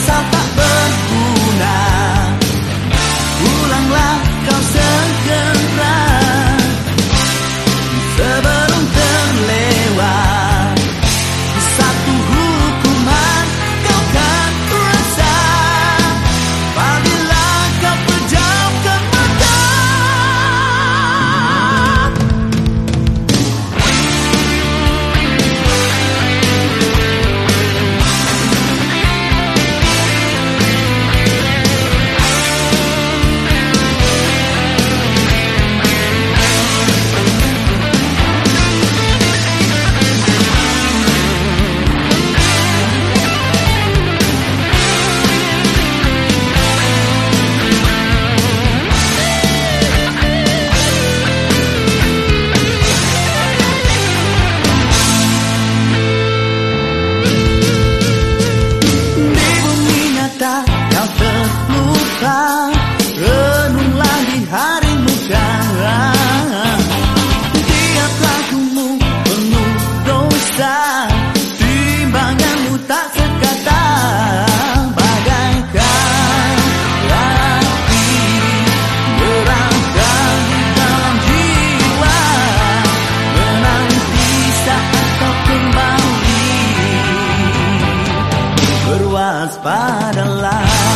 Giác not alive